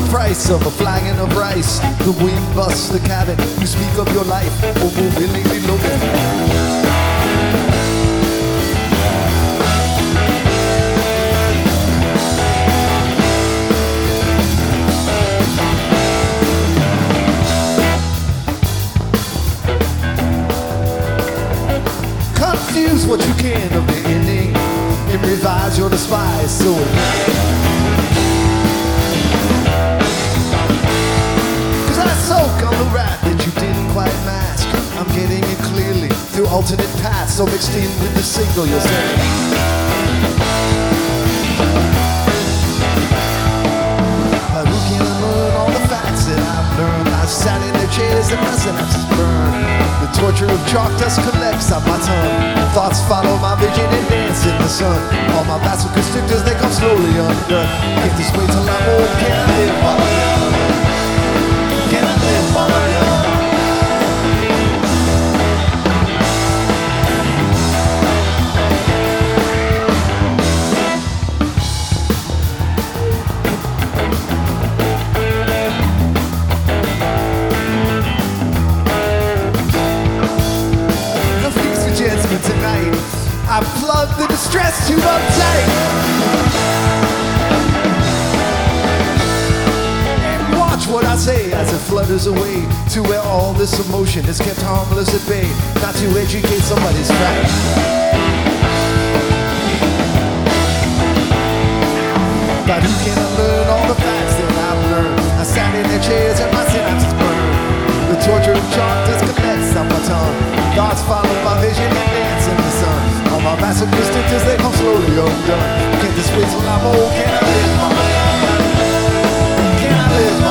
the price of a flagon of rice. The wind busts the cabin. You speak of your life, oh, willingly looking. Confuse what you can of the ending and revise your despise. So on the rat that you didn't quite mask. I'm getting it clearly through alternate paths, so mixed in with the signal you're the? I've sat in their chairs and my synapses burn. The torture of chalk dust collects on my tongue. Thoughts follow my vision and dance in the sun. All my vasoconstrictors, they come slowly undone. Can't just wait till I'm old, can I live live while as flutters away to where all this emotion is kept harmless at bay. Not to educate somebody's track. But who can unlearn all the facts that I've learned? I sat in their chairs and my synapses burned. The torture of chalk disconnects on my tongue. Thoughts follow my vision and dance in the sun. All my massive distances, they come slowly undone. Can't this wait till I'm old? Can I live my life? Can I live my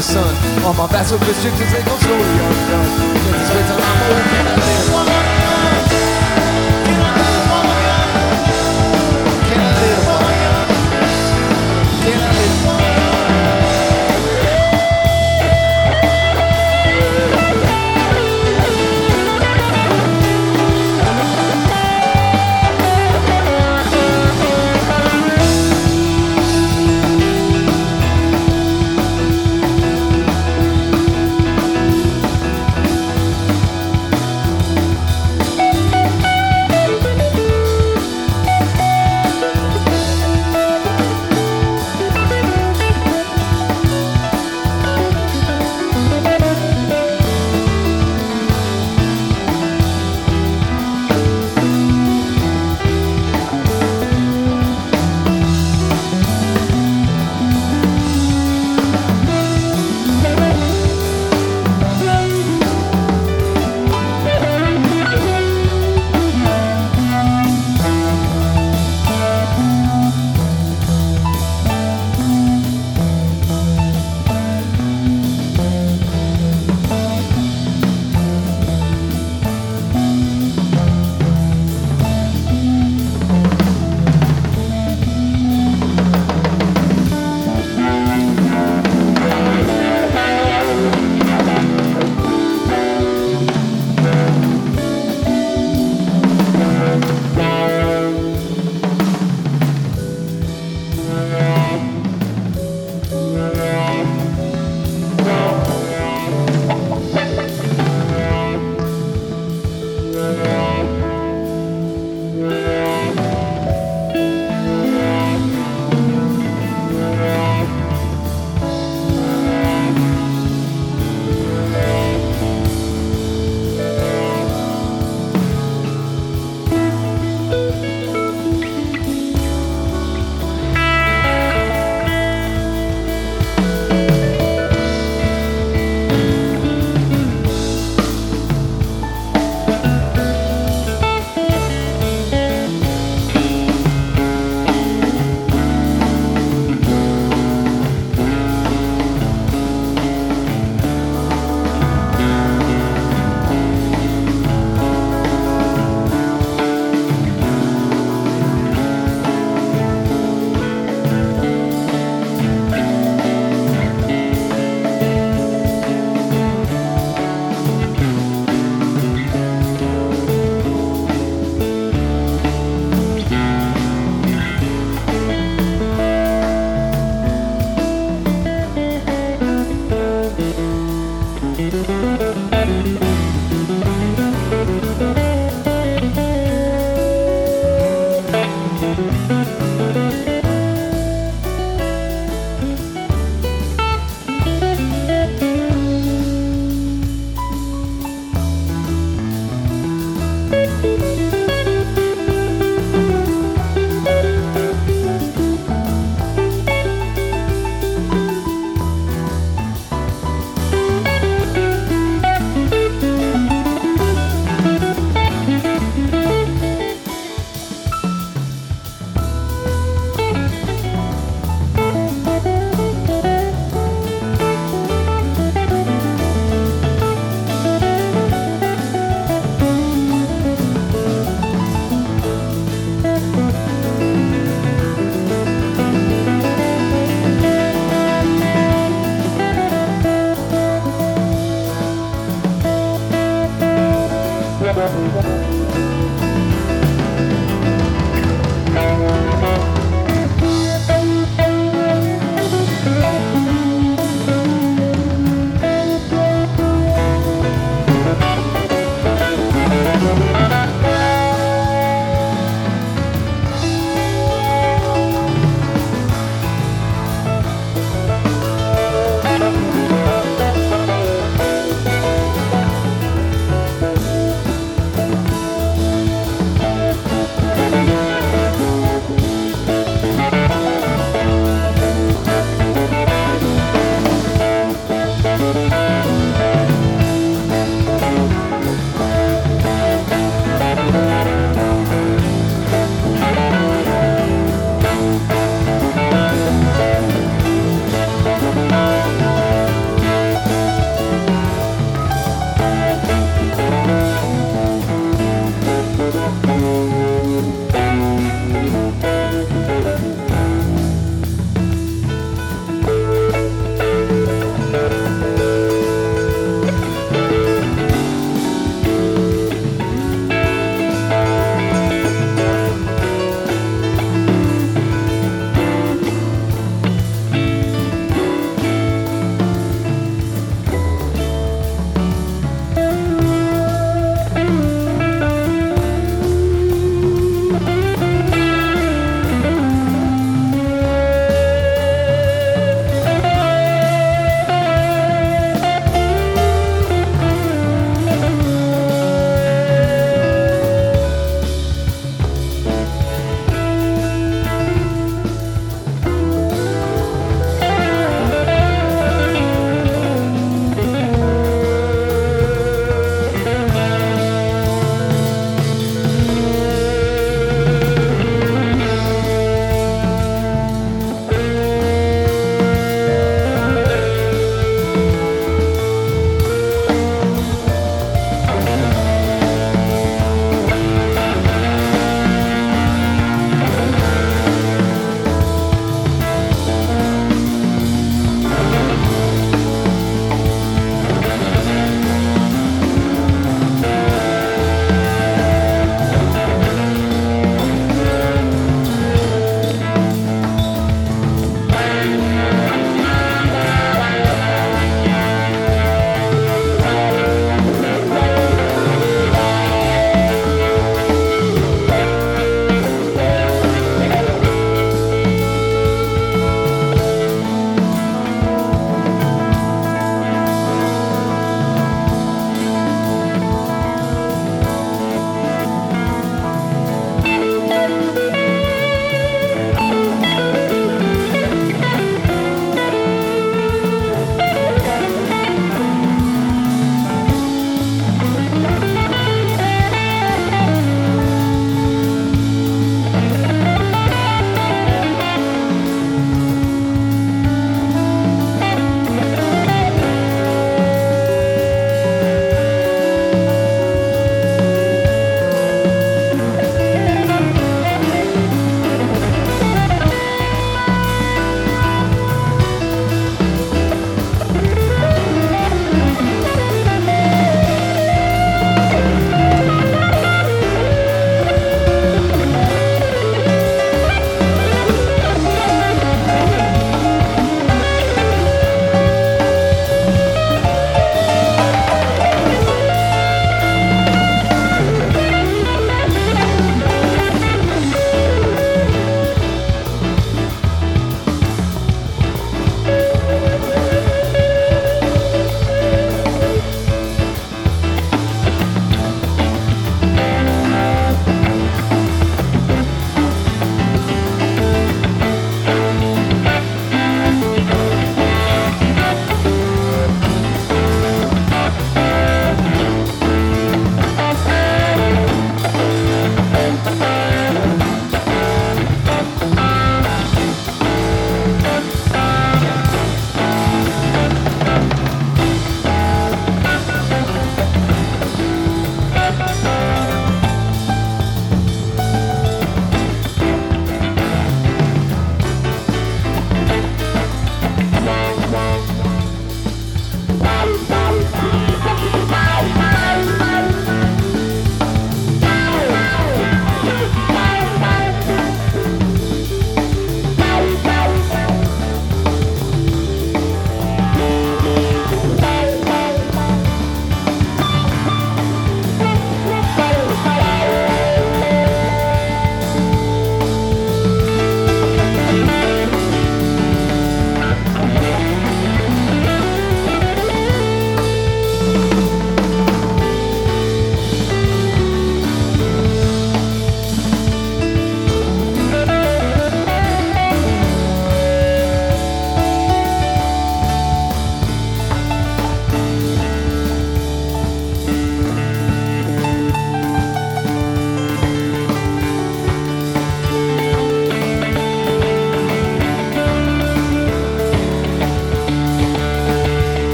the sun. All my vassal restrictions, they go slowly undone.